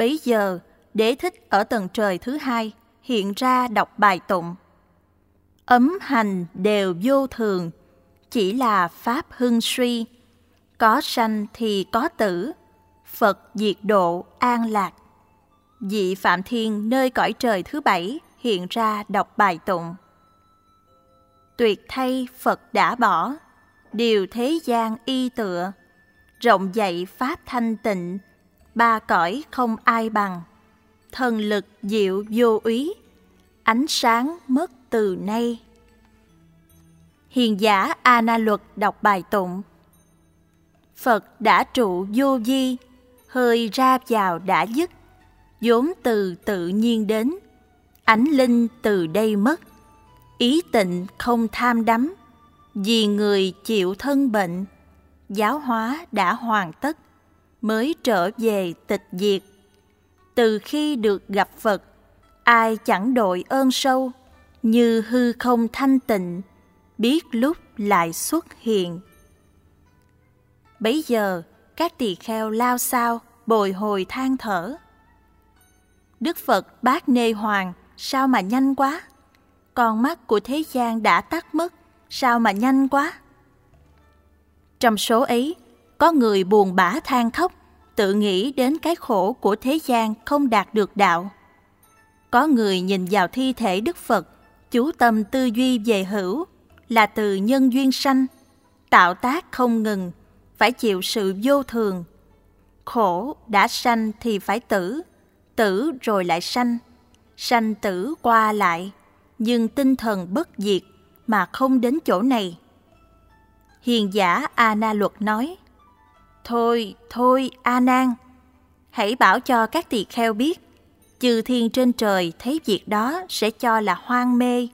Bấy giờ, đế thích ở tầng trời thứ hai hiện ra đọc bài tụng. Ấm hành đều vô thường, chỉ là pháp hưng suy. Có sanh thì có tử, Phật diệt độ an lạc. Dị Phạm Thiên nơi cõi trời thứ bảy hiện ra đọc bài tụng. Tuyệt thay Phật đã bỏ, điều thế gian y tựa, rộng dạy pháp thanh tịnh, ba cõi không ai bằng. Thần lực diệu vô úy, ánh sáng mất từ nay. Hiền giả A Na Luật đọc bài tụng. Phật đã trụ vô di, hơi ra vào đã dứt, vốn từ tự nhiên đến, ánh linh từ đây mất, ý tịnh không tham đắm, vì người chịu thân bệnh, giáo hóa đã hoàn tất, mới trở về tịch diệt. Từ khi được gặp Phật, ai chẳng đội ơn sâu, như hư không thanh tịnh, biết lúc lại xuất hiện. Bấy giờ, các tỳ kheo lao sao, bồi hồi than thở. Đức Phật bác nê hoàng, sao mà nhanh quá? Con mắt của thế gian đã tắt mất, sao mà nhanh quá? Trong số ấy, có người buồn bã than khóc, tự nghĩ đến cái khổ của thế gian không đạt được đạo. Có người nhìn vào thi thể Đức Phật, chú tâm tư duy về hữu, là từ nhân duyên sanh, tạo tác không ngừng, phải chịu sự vô thường. Khổ đã sanh thì phải tử, tử rồi lại sanh, sanh tử qua lại, nhưng tinh thần bất diệt mà không đến chỗ này. Hiền giả A Na Luật nói: "Thôi, thôi A Nan, hãy bảo cho các tỳ kheo biết, chư thiên trên trời thấy việc đó sẽ cho là hoang mê.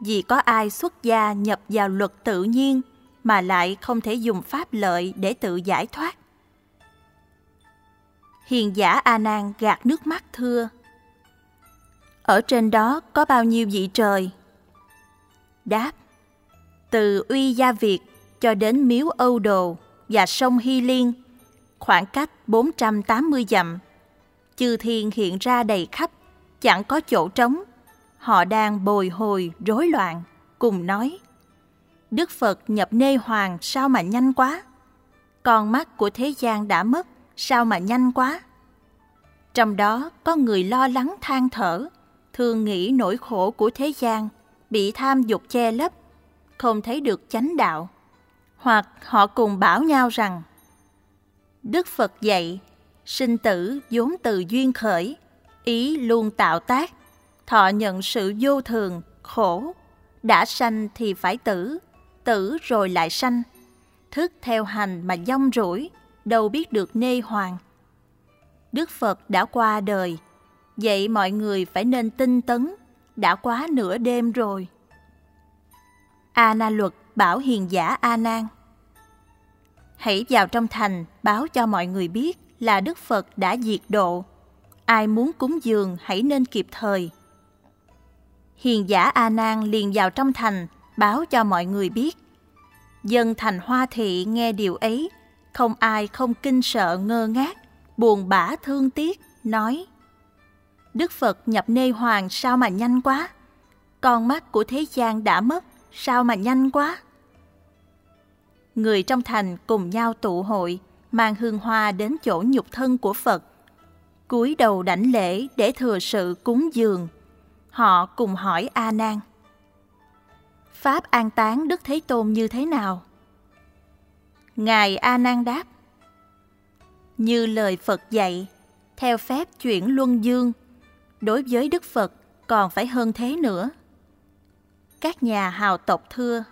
Vì có ai xuất gia nhập vào luật tự nhiên mà lại không thể dùng pháp lợi để tự giải thoát. Hiền giả A Nan gạt nước mắt thưa: Ở trên đó có bao nhiêu vị trời? Đáp: Từ Uy Gia Việt cho đến Miếu Âu Đồ và sông Hy Liên, khoảng cách 480 dặm. Chư thiên hiện ra đầy khắp, chẳng có chỗ trống. Họ đang bồi hồi, rối loạn, cùng nói. Đức Phật nhập nê hoàng sao mà nhanh quá? Con mắt của thế gian đã mất, sao mà nhanh quá? Trong đó có người lo lắng than thở, thường nghĩ nỗi khổ của thế gian, bị tham dục che lấp, không thấy được chánh đạo. Hoặc họ cùng bảo nhau rằng, Đức Phật dạy, sinh tử vốn từ duyên khởi, ý luôn tạo tác, thọ nhận sự vô thường, khổ, đã sanh thì phải tử, tử rồi lại sanh. Thức theo hành mà dông rủi, đâu biết được nê hoàng. Đức Phật đã qua đời, vậy mọi người phải nên tinh tấn, đã quá nửa đêm rồi. A Na Luật bảo hiền giả A Nan. Hãy vào trong thành báo cho mọi người biết là Đức Phật đã diệt độ. Ai muốn cúng dường hãy nên kịp thời. Hiền giả A Nan liền vào trong thành báo cho mọi người biết. Dân thành Hoa Thị nghe điều ấy, không ai không kinh sợ ngơ ngác, buồn bã thương tiếc, nói Đức Phật nhập nê hoàng sao mà nhanh quá? Con mắt của thế gian đã mất, sao mà nhanh quá? Người trong thành cùng nhau tụ hội, mang hương hoa đến chỗ nhục thân của Phật. cúi đầu đảnh lễ để thừa sự cúng dường. Họ cùng hỏi A Nan: Pháp an táng Đức Thế Tôn như thế nào? Ngài A Nan đáp: Như lời Phật dạy, theo phép chuyển luân dương, đối với Đức Phật còn phải hơn thế nữa. Các nhà hào tộc thưa: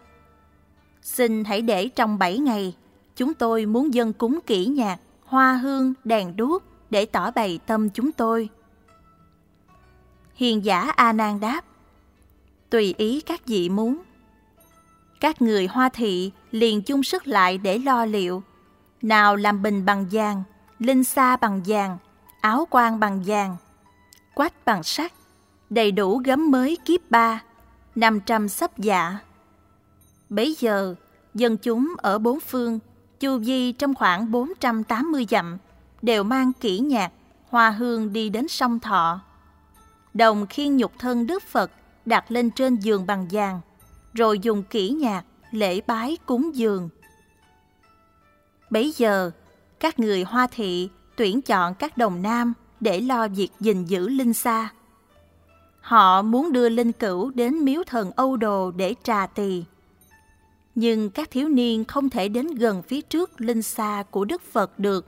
Xin hãy để trong bảy ngày, chúng tôi muốn dân cúng kỹ nhạc, hoa hương, đèn đuốc để tỏ bày tâm chúng tôi. Hiền giả A Nan đáp: Tùy ý các vị muốn. Các người Hoa thị liền chung sức lại để lo liệu. Nào làm bình bằng vàng, linh sa bằng vàng, áo quan bằng vàng, quách bằng sắt, đầy đủ gấm mới kiếp ba, năm trăm sắp dạ. Bấy giờ, dân chúng ở bốn phương, chu vi trong khoảng 480 dặm, đều mang kỹ nhạc, hoa hương đi đến sông Thọ. Đồng khiên nhục thân Đức Phật đặt lên trên giường bằng vàng, rồi dùng kỹ nhạc lễ bái cúng dường. Bấy giờ, các người Hoa thị tuyển chọn các đồng nam để lo việc gìn giữ linh xa. Họ muốn đưa linh cửu đến miếu thần Âu Đồ để trà tỳ. Nhưng các thiếu niên không thể đến gần phía trước linh xa của Đức Phật được.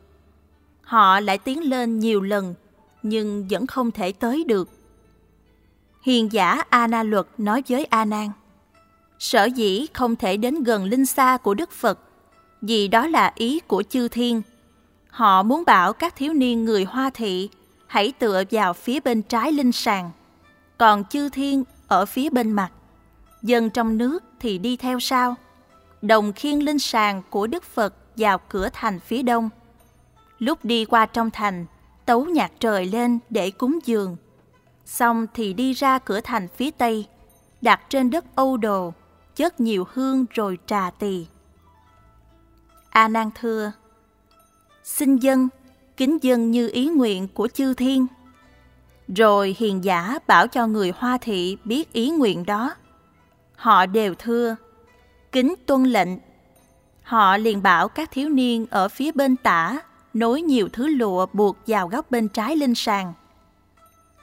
Họ lại tiến lên nhiều lần, nhưng vẫn không thể tới được. Hiền giả A Na Luật nói với A Nan: Sở dĩ không thể đến gần linh xa của Đức Phật, vì đó là ý của chư thiên. Họ muốn bảo các thiếu niên người Hoa thị hãy tựa vào phía bên trái linh sàng, còn chư thiên ở phía bên mặt. Dân trong nước thì đi theo sau. Đồng khiên linh sàng của Đức Phật vào cửa thành phía đông. Lúc đi qua trong thành, tấu nhạc trời lên để cúng dường. Xong thì đi ra cửa thành phía tây, đặt trên đất Âu Đồ, chất nhiều hương rồi trà tỳ. A Nan thưa: Xin dân, kính dân như ý nguyện của chư thiên. Rồi hiền giả bảo cho người Hoa thị biết ý nguyện đó. Họ đều thưa: Kính tuân lệnh. Họ liền bảo các thiếu niên ở phía bên tả nối nhiều thứ lụa buộc vào góc bên trái linh sàng.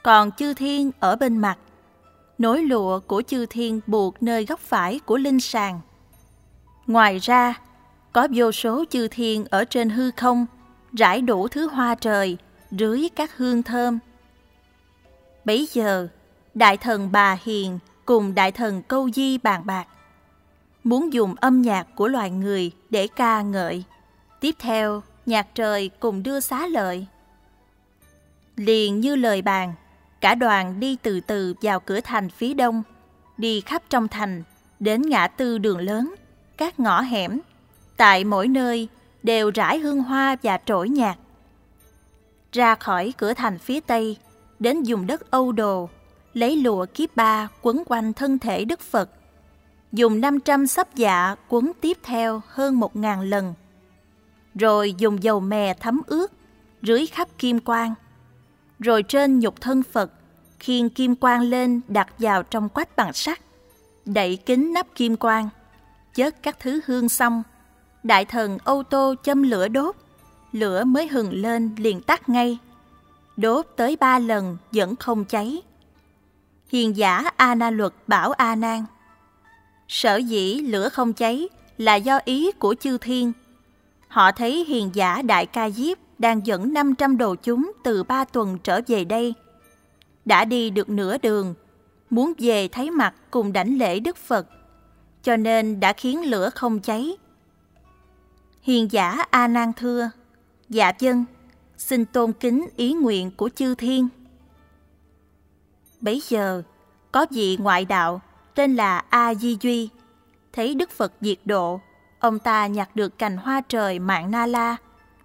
Còn chư thiên ở bên mặt, nối lụa của chư thiên buộc nơi góc phải của linh sàng. Ngoài ra, có vô số chư thiên ở trên hư không, rải đủ thứ hoa trời, rưới các hương thơm. Bấy giờ, đại thần Bà Hiền cùng đại thần Câu Di bàn bạc, muốn dùng âm nhạc của loài người để ca ngợi. Tiếp theo, nhạc trời cùng đưa xá lợi. Liền như lời bàn, cả đoàn đi từ từ vào cửa thành phía đông, đi khắp trong thành, đến ngã tư đường lớn, các ngõ hẻm. Tại mỗi nơi đều rải hương hoa và trỗi nhạc. Ra khỏi cửa thành phía tây, đến dùng đất Âu Đồ, lấy lụa kiếp ba quấn quanh thân thể Đức Phật, dùng 500 sắp dạ quấn tiếp theo hơn một ngàn lần rồi dùng dầu mè thấm ướt, rưới khắp kim quang. Rồi trên nhục thân Phật, khiên kim quang lên đặt vào trong quách bằng sắt, đậy kính nắp kim quang, chớt các thứ hương xong. Đại thần ô tô châm lửa đốt, lửa mới hừng lên liền tắt ngay. Đốt tới ba lần vẫn không cháy. Hiền giả A Na Luật bảo A Nan: Sở dĩ lửa không cháy là do ý của chư thiên Họ thấy hiền giả Đại Ca Diếp đang dẫn 500 đồ chúng từ ba tuần trở về đây. Đã đi được nửa đường, muốn về thấy mặt cùng đảnh lễ Đức Phật, cho nên đã khiến lửa không cháy. Hiền giả A Nan thưa: Dạ dân, xin tôn kính ý nguyện của chư thiên. Bấy giờ, có vị ngoại đạo tên là A Di Duy, thấy Đức Phật diệt độ ông ta nhặt được cành hoa trời mạng Na La.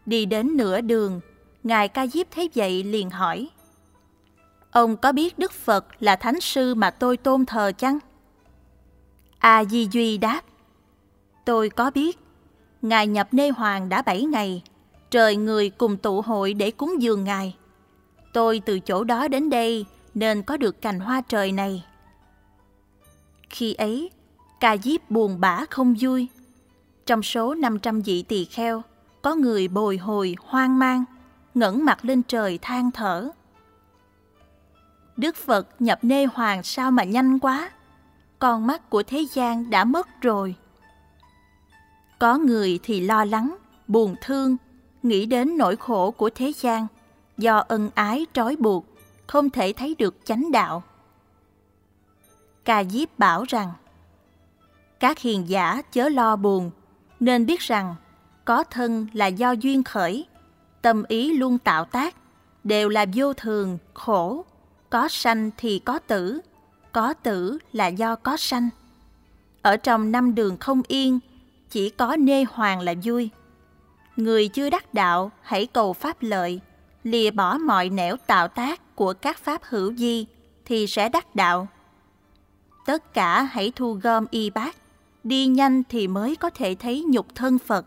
Đi đến nửa đường, Ngài Ca Diếp thấy vậy liền hỏi. Ông có biết Đức Phật là thánh sư mà tôi tôn thờ chăng? A Di Duy đáp. Tôi có biết. Ngài nhập nê hoàng đã bảy ngày, trời người cùng tụ hội để cúng dường Ngài. Tôi từ chỗ đó đến đây nên có được cành hoa trời này. Khi ấy, Ca Diếp buồn bã không vui. Trong số 500 vị tỳ kheo, có người bồi hồi hoang mang, ngẩng mặt lên trời than thở. Đức Phật nhập nê hoàng sao mà nhanh quá, con mắt của thế gian đã mất rồi. Có người thì lo lắng, buồn thương, nghĩ đến nỗi khổ của thế gian, do ân ái trói buộc, không thể thấy được chánh đạo. Ca Diếp bảo rằng, các hiền giả chớ lo buồn, nên biết rằng có thân là do duyên khởi, tâm ý luôn tạo tác, đều là vô thường, khổ, có sanh thì có tử, có tử là do có sanh. Ở trong năm đường không yên, chỉ có nê hoàng là vui. Người chưa đắc đạo hãy cầu pháp lợi, lìa bỏ mọi nẻo tạo tác của các pháp hữu di thì sẽ đắc đạo. Tất cả hãy thu gom y bát, đi nhanh thì mới có thể thấy nhục thân Phật.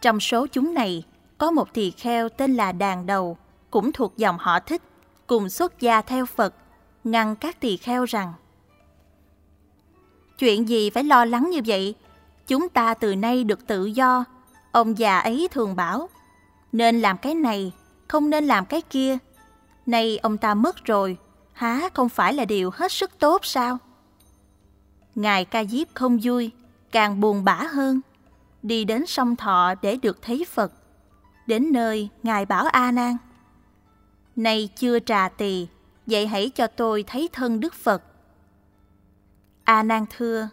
Trong số chúng này, có một tỳ kheo tên là Đàn Đầu, cũng thuộc dòng họ thích, cùng xuất gia theo Phật, ngăn các tỳ kheo rằng Chuyện gì phải lo lắng như vậy? Chúng ta từ nay được tự do. Ông già ấy thường bảo, nên làm cái này, không nên làm cái kia. Nay ông ta mất rồi, há không phải là điều hết sức tốt sao? Ngài Ca Diếp không vui, càng buồn bã hơn. Đi đến sông Thọ để được thấy Phật. Đến nơi, Ngài bảo A Nan: "Nay chưa trà tỳ, vậy hãy cho tôi thấy thân Đức Phật." A Nan thưa: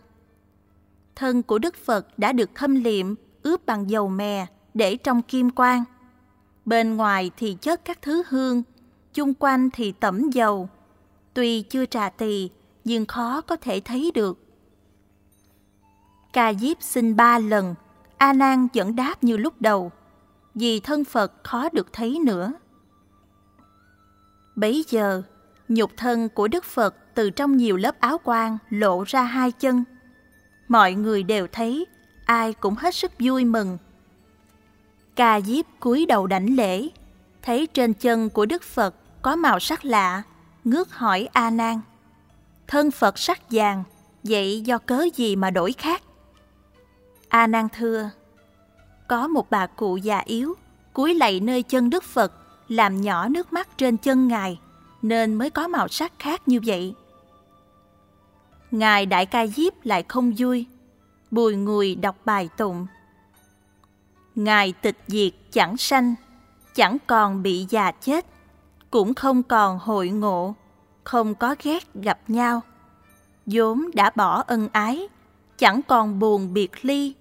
Thân của Đức Phật đã được khâm liệm, ướp bằng dầu mè để trong kim quang. Bên ngoài thì chất các thứ hương, chung quanh thì tẩm dầu. Tuy chưa trà tỳ, nhưng khó có thể thấy được. Ca Diếp xin ba lần, A Nan vẫn đáp như lúc đầu, vì thân Phật khó được thấy nữa. Bấy giờ, nhục thân của Đức Phật từ trong nhiều lớp áo quan lộ ra hai chân. Mọi người đều thấy, ai cũng hết sức vui mừng. Ca Diếp cúi đầu đảnh lễ, thấy trên chân của Đức Phật có màu sắc lạ, ngước hỏi A Nan: "Thân Phật sắc vàng, vậy do cớ gì mà đổi khác?" A Nan thưa: "Có một bà cụ già yếu, cúi lạy nơi chân Đức Phật, làm nhỏ nước mắt trên chân ngài, nên mới có màu sắc khác như vậy." Ngài Đại Ca Diếp lại không vui, bùi ngùi đọc bài tụng. Ngài tịch diệt chẳng sanh, chẳng còn bị già chết, cũng không còn hội ngộ, không có ghét gặp nhau. vốn đã bỏ ân ái, chẳng còn buồn biệt ly,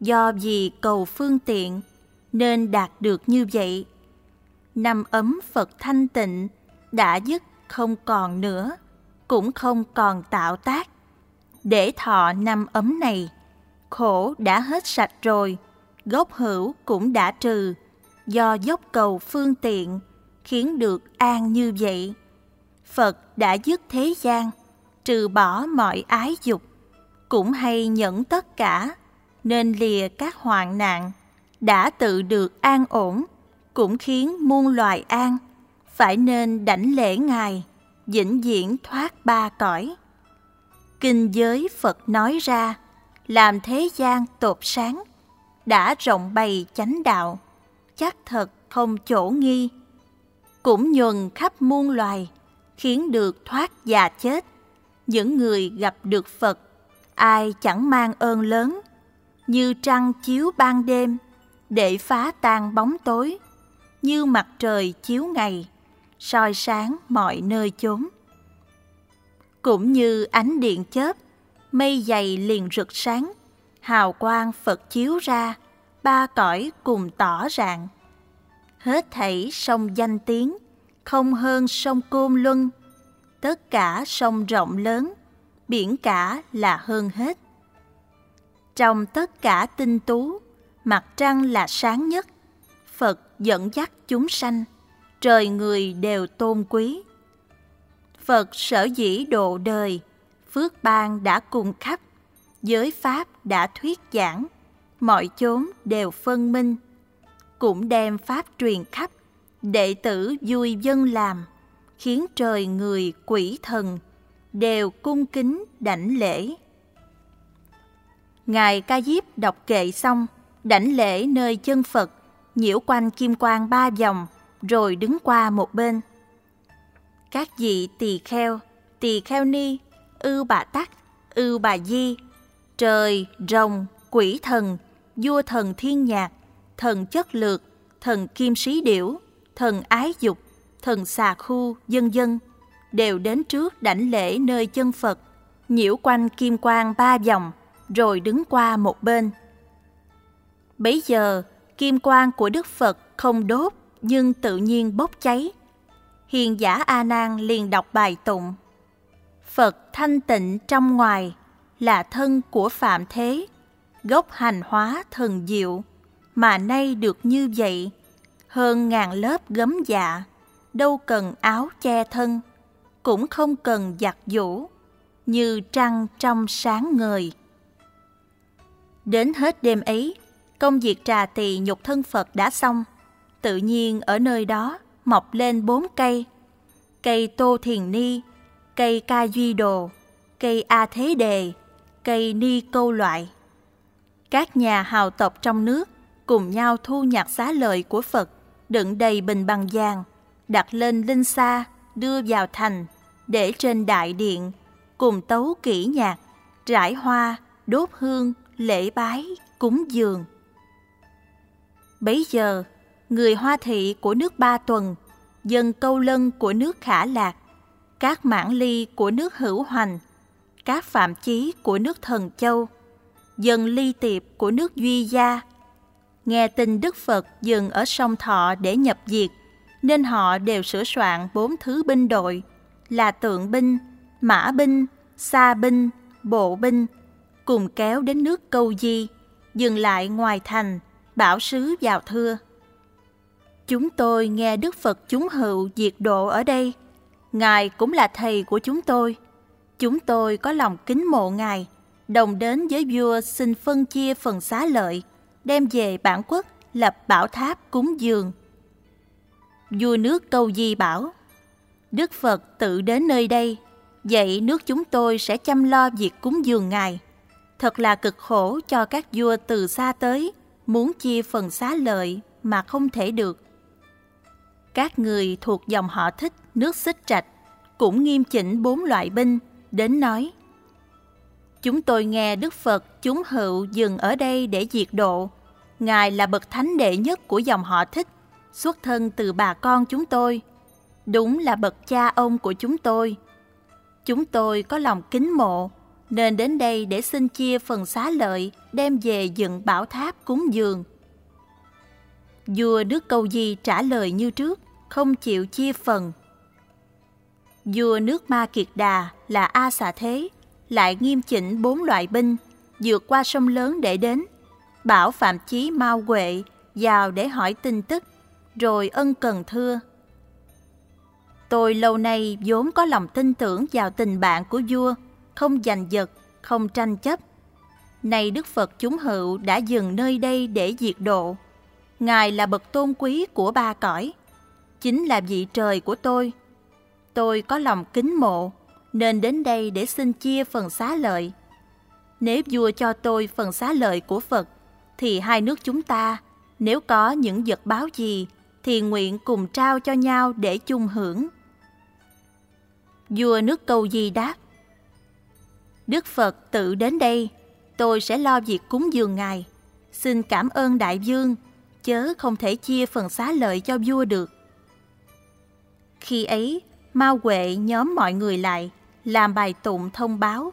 do vì cầu phương tiện nên đạt được như vậy. Năm ấm Phật thanh tịnh đã dứt không còn nữa, cũng không còn tạo tác. Để thọ năm ấm này, khổ đã hết sạch rồi, gốc hữu cũng đã trừ, do dốc cầu phương tiện, khiến được an như vậy. Phật đã dứt thế gian, trừ bỏ mọi ái dục, cũng hay nhẫn tất cả, nên lìa các hoạn nạn, đã tự được an ổn, cũng khiến muôn loài an, phải nên đảnh lễ Ngài, vĩnh viễn thoát ba cõi. Kinh giới Phật nói ra, làm thế gian tột sáng, đã rộng bày chánh đạo, chắc thật không chỗ nghi. Cũng nhuần khắp muôn loài, khiến được thoát già chết. Những người gặp được Phật, ai chẳng mang ơn lớn, như trăng chiếu ban đêm, để phá tan bóng tối, như mặt trời chiếu ngày, soi sáng mọi nơi chốn. Cũng như ánh điện chớp, mây dày liền rực sáng, hào quang Phật chiếu ra, ba cõi cùng tỏ rạng. Hết thảy sông danh tiếng, không hơn sông Côn Luân, tất cả sông rộng lớn, biển cả là hơn hết. Trong tất cả tinh tú, mặt trăng là sáng nhất, Phật dẫn dắt chúng sanh, trời người đều tôn quý. Phật sở dĩ độ đời, phước ban đã cùng khắp, giới pháp đã thuyết giảng, mọi chốn đều phân minh, cũng đem pháp truyền khắp, đệ tử vui dân làm, khiến trời người quỷ thần đều cung kính đảnh lễ. Ngài Ca Diếp đọc kệ xong, đảnh lễ nơi chân Phật, nhiễu quanh kim quang ba vòng, rồi đứng qua một bên. Các vị tỳ kheo, tỳ kheo ni, ư bà tắc, ư bà di, trời, rồng, quỷ thần, vua thần thiên nhạc, thần chất lược, thần kim sĩ điểu, thần ái dục, thần xà khu, dân dân, đều đến trước đảnh lễ nơi chân Phật, nhiễu quanh kim quang ba vòng, rồi đứng qua một bên. Bấy giờ, kim quang của Đức Phật không đốt nhưng tự nhiên bốc cháy. Hiền giả A Nan liền đọc bài tụng: Phật thanh tịnh trong ngoài là thân của phạm thế, gốc hành hóa thần diệu, mà nay được như vậy, hơn ngàn lớp gấm dạ, đâu cần áo che thân, cũng không cần giặt giũ, như trăng trong sáng ngời. Đến hết đêm ấy, công việc trà tỳ nhục thân Phật đã xong, tự nhiên ở nơi đó mọc lên bốn cây. Cây Tô Thiền Ni, cây Ca Duy Đồ, cây A Thế Đề, cây Ni Câu Loại. Các nhà hào tộc trong nước cùng nhau thu nhặt xá lợi của Phật, đựng đầy bình bằng vàng, đặt lên linh xa, đưa vào thành, để trên đại điện, cùng tấu kỹ nhạc, rải hoa, đốt hương, lễ bái, cúng dường. Bấy giờ, người Hoa thị của nước Ba Tuần, dân câu lân của nước Khả Lạc, các mãn ly của nước Hữu Hoành, các phạm chí của nước Thần Châu, dân ly tiệp của nước Duy Gia. Nghe tin Đức Phật dừng ở sông Thọ để nhập diệt, nên họ đều sửa soạn bốn thứ binh đội là tượng binh, mã binh, xa binh, bộ binh, cùng kéo đến nước Câu Di, dừng lại ngoài thành, bảo sứ vào thưa. Chúng tôi nghe Đức Phật chúng hữu diệt độ ở đây. Ngài cũng là thầy của chúng tôi. Chúng tôi có lòng kính mộ Ngài, đồng đến với vua xin phân chia phần xá lợi, đem về bản quốc lập bảo tháp cúng dường. Vua nước câu di bảo, Đức Phật tự đến nơi đây, vậy nước chúng tôi sẽ chăm lo việc cúng dường Ngài. Thật là cực khổ cho các vua từ xa tới, muốn chia phần xá lợi mà không thể được. Các người thuộc dòng họ thích nước xích trạch cũng nghiêm chỉnh bốn loại binh, đến nói Chúng tôi nghe Đức Phật chúng hữu dừng ở đây để diệt độ. Ngài là bậc thánh đệ nhất của dòng họ thích, xuất thân từ bà con chúng tôi. Đúng là bậc cha ông của chúng tôi. Chúng tôi có lòng kính mộ, nên đến đây để xin chia phần xá lợi, đem về dựng bảo tháp cúng dường. Vua đức Câu Di trả lời như trước, không chịu chia phần. Vua nước Ma Kiệt Đà là A Xà Thế, lại nghiêm chỉnh bốn loại binh, vượt qua sông lớn để đến. Bảo Phạm Chí Mao Huệ vào để hỏi tin tức, rồi ân cần thưa. Tôi lâu nay vốn có lòng tin tưởng vào tình bạn của vua, không giành giật, không tranh chấp. Nay Đức Phật chúng hữu đã dừng nơi đây để diệt độ. Ngài là bậc tôn quý của ba cõi, chính là vị trời của tôi. Tôi có lòng kính mộ, nên đến đây để xin chia phần xá lợi. Nếu vua cho tôi phần xá lợi của Phật, thì hai nước chúng ta, nếu có những vật báo gì, thì nguyện cùng trao cho nhau để chung hưởng. Vua nước câu di đáp, Đức Phật tự đến đây, tôi sẽ lo việc cúng dường Ngài. Xin cảm ơn đại dương chớ không thể chia phần xá lợi cho vua được. Khi ấy, ma Huệ nhóm mọi người lại, làm bài tụng thông báo.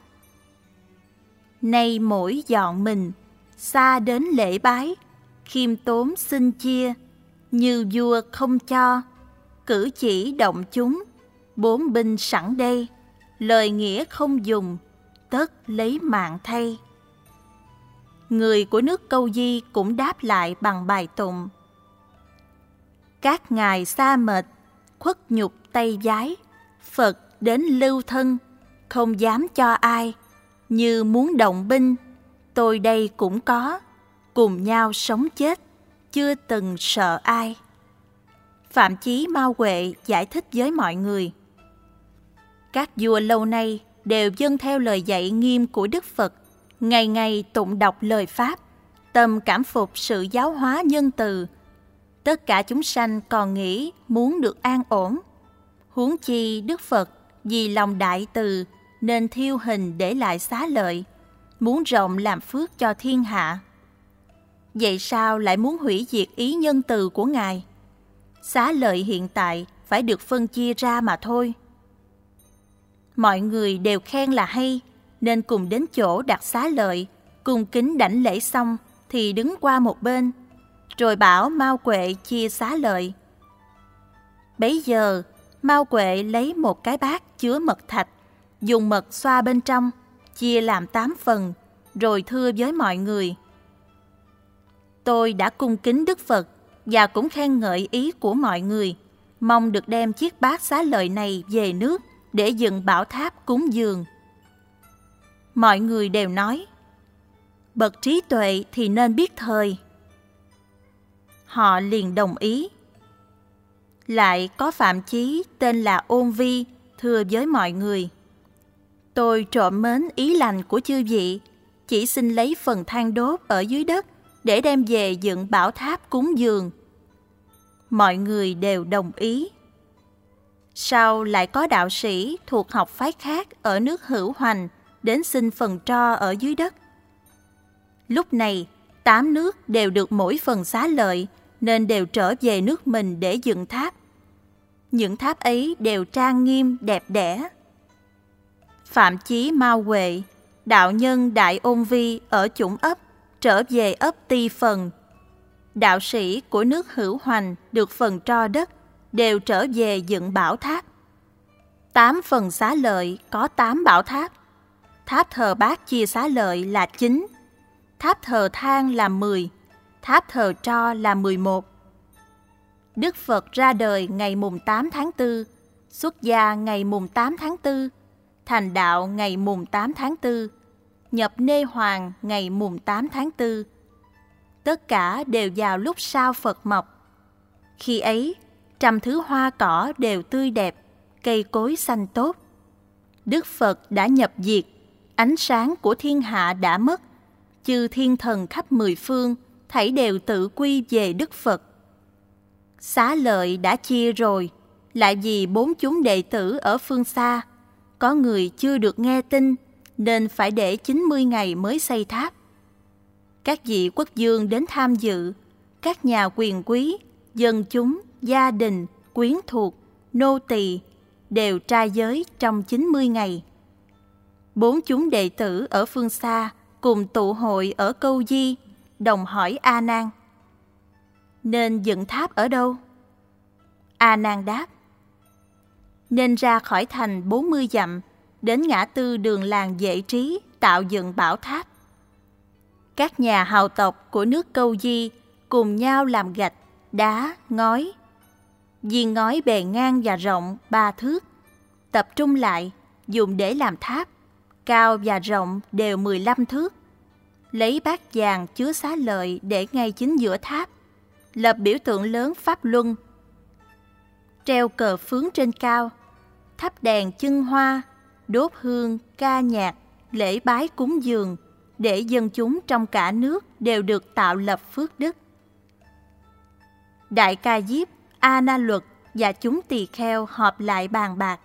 Nay mỗi dọn mình, xa đến lễ bái, khiêm tốn xin chia, như vua không cho, cử chỉ động chúng, bốn binh sẵn đây, lời nghĩa không dùng, tất lấy mạng thay. Người của nước câu di cũng đáp lại bằng bài tụng. Các ngài xa mệt, khuất nhục tay giái, Phật đến lưu thân, không dám cho ai, như muốn động binh, tôi đây cũng có, cùng nhau sống chết, chưa từng sợ ai. Phạm Chí Mao Huệ giải thích với mọi người. Các vua lâu nay đều dâng theo lời dạy nghiêm của Đức Phật, ngày ngày tụng đọc lời Pháp, tâm cảm phục sự giáo hóa nhân từ. Tất cả chúng sanh còn nghĩ muốn được an ổn. Huống chi Đức Phật vì lòng đại từ nên thiêu hình để lại xá lợi, muốn rộng làm phước cho thiên hạ. Vậy sao lại muốn hủy diệt ý nhân từ của Ngài? Xá lợi hiện tại phải được phân chia ra mà thôi. Mọi người đều khen là hay, nên cùng đến chỗ đặt xá lợi, cùng kính đảnh lễ xong thì đứng qua một bên, rồi bảo Mao Quệ chia xá lợi. Bấy giờ, Mao Quệ lấy một cái bát chứa mật thạch, dùng mật xoa bên trong, chia làm tám phần, rồi thưa với mọi người. Tôi đã cung kính Đức Phật và cũng khen ngợi ý của mọi người, mong được đem chiếc bát xá lợi này về nước để dựng bảo tháp cúng dường. Mọi người đều nói, bậc trí tuệ thì nên biết thời. Họ liền đồng ý, Lại có phạm chí tên là Ôn Vi thưa với mọi người. Tôi trộm mến ý lành của chư vị, chỉ xin lấy phần than đốt ở dưới đất để đem về dựng bảo tháp cúng dường. Mọi người đều đồng ý. Sau lại có đạo sĩ thuộc học phái khác ở nước hữu hoành đến xin phần tro ở dưới đất. Lúc này, tám nước đều được mỗi phần xá lợi nên đều trở về nước mình để dựng tháp. Những tháp ấy đều trang nghiêm đẹp đẽ. Phạm Chí Mao Huệ, đạo nhân Đại Ôn Vi ở chủng ấp, trở về ấp Ti Phần. Đạo sĩ của nước Hữu Hoành được phần tro đất, đều trở về dựng bảo tháp. Tám phần xá lợi có tám bảo tháp. Tháp thờ bát chia xá lợi là chín, tháp thờ than là mười, tháp thờ tro là mười một. Đức Phật ra đời ngày mùng 8 tháng 4, xuất gia ngày mùng 8 tháng 4, thành đạo ngày mùng 8 tháng 4, nhập nê hoàng ngày mùng 8 tháng 4. Tất cả đều vào lúc sao Phật mọc. Khi ấy, trăm thứ hoa cỏ đều tươi đẹp, cây cối xanh tốt. Đức Phật đã nhập diệt, ánh sáng của thiên hạ đã mất, chư thiên thần khắp mười phương, thảy đều tự quy về Đức Phật. Xá lợi đã chia rồi, lại vì bốn chúng đệ tử ở phương xa, có người chưa được nghe tin nên phải để 90 ngày mới xây tháp. Các vị quốc dương đến tham dự, các nhà quyền quý, dân chúng, gia đình, quyến thuộc, nô tỳ đều trai giới trong 90 ngày. Bốn chúng đệ tử ở phương xa cùng tụ hội ở câu di, đồng hỏi A Nan. Nên dựng tháp ở đâu? A Nan đáp. Nên ra khỏi thành 40 dặm, đến ngã tư đường làng dễ trí tạo dựng bảo tháp. Các nhà hào tộc của nước câu di cùng nhau làm gạch, đá, ngói. Viên ngói bề ngang và rộng ba thước, tập trung lại dùng để làm tháp, cao và rộng đều 15 thước. Lấy bát vàng chứa xá lợi để ngay chính giữa tháp, lập biểu tượng lớn Pháp Luân. Treo cờ phướng trên cao, thắp đèn chân hoa, đốt hương, ca nhạc, lễ bái cúng dường, để dân chúng trong cả nước đều được tạo lập phước đức. Đại ca Diếp, A Na Luật và chúng tỳ kheo họp lại bàn bạc.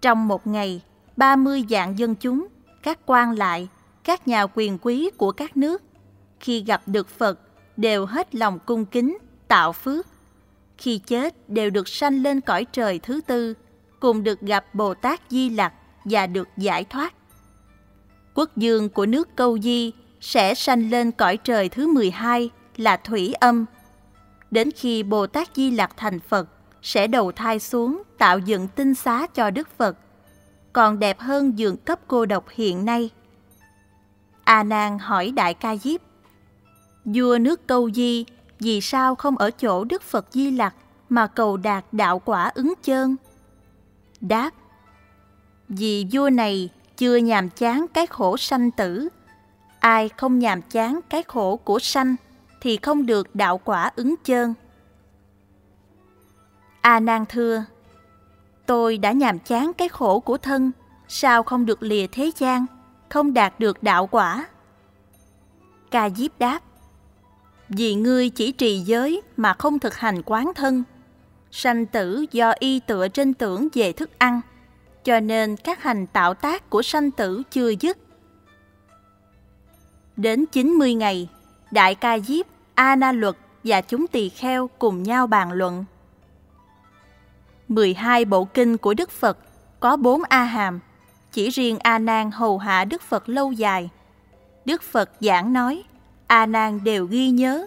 Trong một ngày, 30 dạng dân chúng, các quan lại, các nhà quyền quý của các nước, khi gặp được Phật đều hết lòng cung kính, tạo phước. Khi chết đều được sanh lên cõi trời thứ tư, cùng được gặp Bồ Tát Di Lặc và được giải thoát. Quốc dương của nước Câu Di sẽ sanh lên cõi trời thứ 12 là Thủy Âm. Đến khi Bồ Tát Di Lặc thành Phật, sẽ đầu thai xuống tạo dựng tinh xá cho Đức Phật, còn đẹp hơn giường cấp cô độc hiện nay. À A Nan hỏi Đại Ca Diếp, vua nước Câu Di vì sao không ở chỗ Đức Phật Di Lặc mà cầu đạt đạo quả ứng chơn? Đáp, vì vua này chưa nhàm chán cái khổ sanh tử. Ai không nhàm chán cái khổ của sanh thì không được đạo quả ứng chơn. À A Nan thưa, tôi đã nhàm chán cái khổ của thân, sao không được lìa thế gian, không đạt được đạo quả? Ca Diếp đáp, vì ngươi chỉ trì giới mà không thực hành quán thân, sanh tử do y tựa trên tưởng về thức ăn, cho nên các hành tạo tác của sanh tử chưa dứt. Đến 90 ngày, Đại Ca Diếp, A Na Luật và chúng tỳ kheo cùng nhau bàn luận. 12 bộ kinh của Đức Phật có 4 A Hàm, chỉ riêng A Nan hầu hạ Đức Phật lâu dài. Đức Phật giảng nói, A Nan đều ghi nhớ.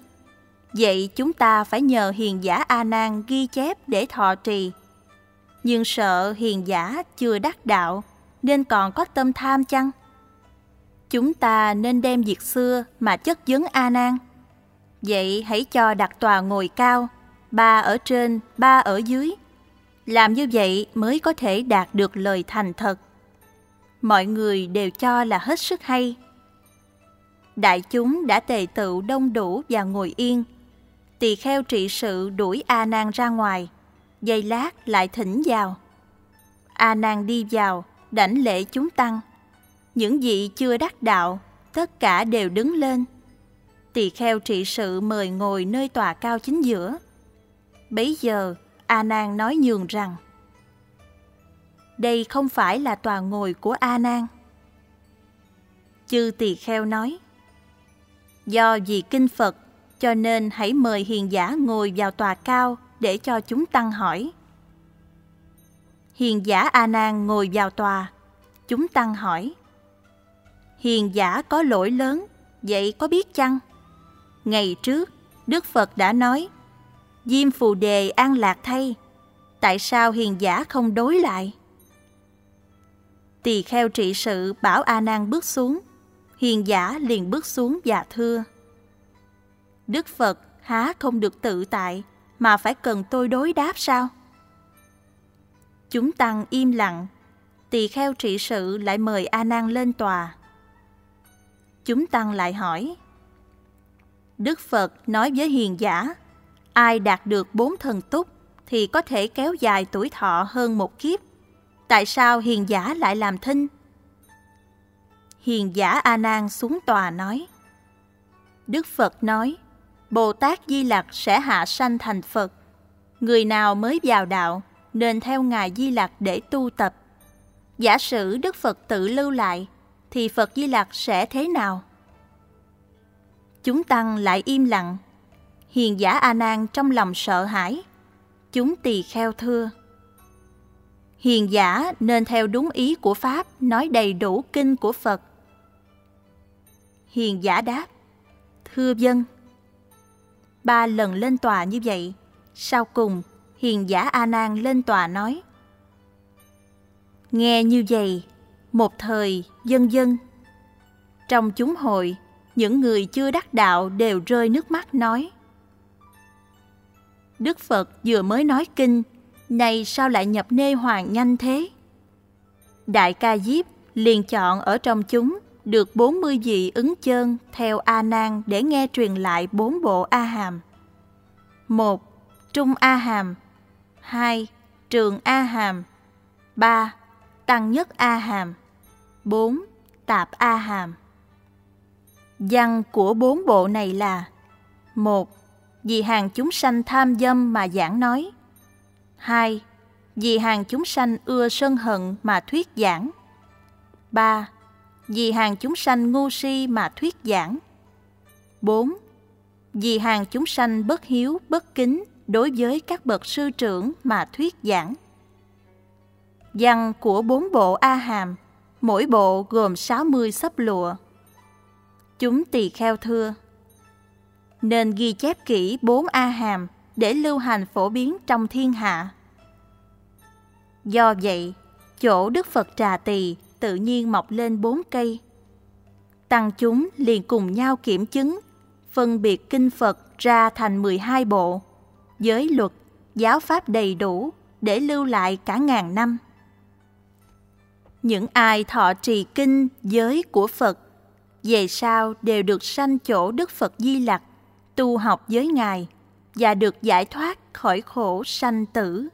Vậy chúng ta phải nhờ hiền giả A Nan ghi chép để thọ trì nhưng sợ hiền giả chưa đắc đạo nên còn có tâm tham chăng? Chúng ta nên đem việc xưa mà chất vấn A Nan. Vậy hãy cho đặt tòa ngồi cao, ba ở trên, ba ở dưới. Làm như vậy mới có thể đạt được lời thành thật. Mọi người đều cho là hết sức hay. Đại chúng đã tề tựu đông đủ và ngồi yên. Tỳ kheo trị sự đuổi A Nan ra ngoài, giây lát lại thỉnh vào. A Nan đi vào, đảnh lễ chúng tăng. Những vị chưa đắc đạo, tất cả đều đứng lên. Tỳ kheo trị sự mời ngồi nơi tòa cao chính giữa. Bấy giờ, A Nan nói nhường rằng: đây không phải là tòa ngồi của A Nan. Chư tỳ kheo nói: Do vì kinh Phật cho nên hãy mời hiền giả ngồi vào tòa cao để cho chúng tăng hỏi. Hiền giả A Nan ngồi vào tòa, chúng tăng hỏi: Hiền giả có lỗi lớn, vậy có biết chăng? Ngày trước, Đức Phật đã nói: Diêm Phù Đề an lạc thay, tại sao hiền giả không đối lại? Tỳ kheo trị sự bảo A Nan bước xuống, hiền giả liền bước xuống và thưa: Đức Phật há không được tự tại mà phải cần tôi đối đáp sao? Chúng tăng im lặng, tỳ kheo trị sự lại mời A Nan lên tòa. Chúng tăng lại hỏi: Đức Phật nói với hiền giả, ai đạt được bốn thần túc thì có thể kéo dài tuổi thọ hơn một kiếp. Tại sao hiền giả lại làm thinh? Hiền giả A Nan xuống tòa nói: Đức Phật nói: Bồ Tát Di Lặc sẽ hạ sanh thành Phật. Người nào mới vào đạo, nên theo Ngài Di Lặc để tu tập. Giả sử Đức Phật tự lưu lại, thì Phật Di Lặc sẽ thế nào? Chúng tăng lại im lặng. Hiền giả A Nan trong lòng sợ hãi. Chúng tỳ kheo thưa: Hiền giả nên theo đúng ý của Pháp nói đầy đủ kinh của Phật. Hiền giả đáp: Thưa dân, ba lần lên tòa như vậy. Sau cùng, hiền giả A Nan lên tòa nói: Nghe như vậy, một thời dân dân. Trong chúng hội, những người chưa đắc đạo đều rơi nước mắt nói: Đức Phật vừa mới nói kinh, này sao lại nhập nê hoàng nhanh thế? Đại ca Diếp liền chọn ở trong chúng được 40 vị ứng chơn theo A Nan để nghe truyền lại bốn bộ A Hàm. 1. Trung A Hàm 2. Trường A Hàm 3. Tăng nhất A Hàm 4. Tạp A Hàm Văn của bốn bộ này là 1. Vì hàng chúng sanh tham dâm mà giảng nói 2. Vì hàng chúng sanh ưa sân hận mà thuyết giảng 3 vì hàng chúng sanh ngu si mà thuyết giảng. 4. Vì hàng chúng sanh bất hiếu, bất kính đối với các bậc sư trưởng mà thuyết giảng. Văn của bốn bộ A Hàm, mỗi bộ gồm 60 sấp lụa. Chúng tỳ kheo thưa. Nên ghi chép kỹ bốn A Hàm để lưu hành phổ biến trong thiên hạ. Do vậy, chỗ Đức Phật Trà Tỳ tự nhiên mọc lên bốn cây. Tăng chúng liền cùng nhau kiểm chứng, phân biệt kinh Phật ra thành 12 bộ, giới luật, giáo pháp đầy đủ để lưu lại cả ngàn năm. Những ai thọ trì kinh giới của Phật, về sau đều được sanh chỗ Đức Phật Di Lặc, tu học với Ngài và được giải thoát khỏi khổ sanh tử.